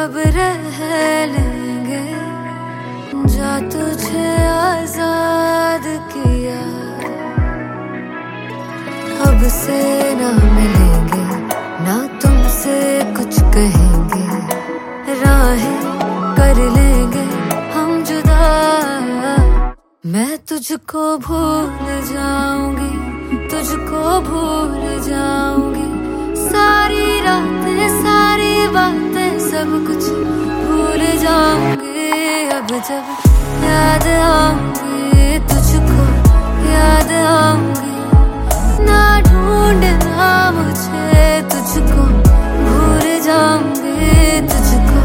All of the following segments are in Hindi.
अब रह लेंगे, जा तुझे आज़ाद किया। अब से ना मिलेंगे, ना तुमसे कुछ कहेंगे। राहें कर लेंगे हम जुदा। मैं तुझको भूल जाऊँगी, तुझको भूल जाऊँगी। सारी रातें, सारी बातें सब कुछ भूल जाऊँगी, अब जब याद आऊँगी, तुझको याद आऊँगी। ना ढूंढना मुझे, तुझको भूल जाऊँगी, तुझको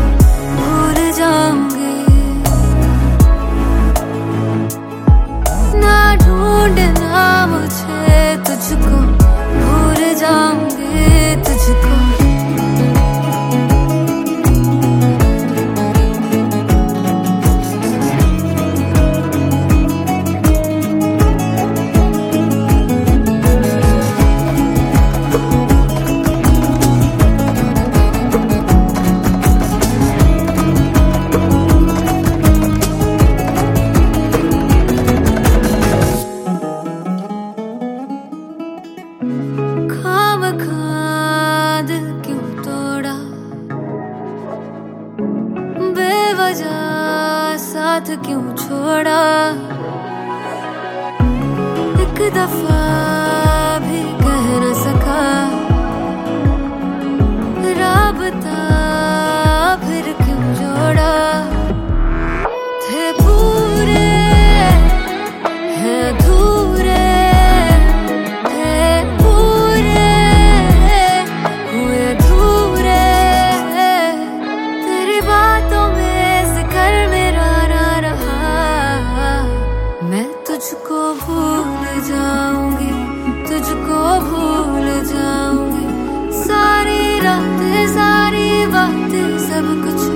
भूल जाऊँगी। ना ढूंढना साथ क्यों छोड़ा? एक दफ़ा बातें सब कुछ भूल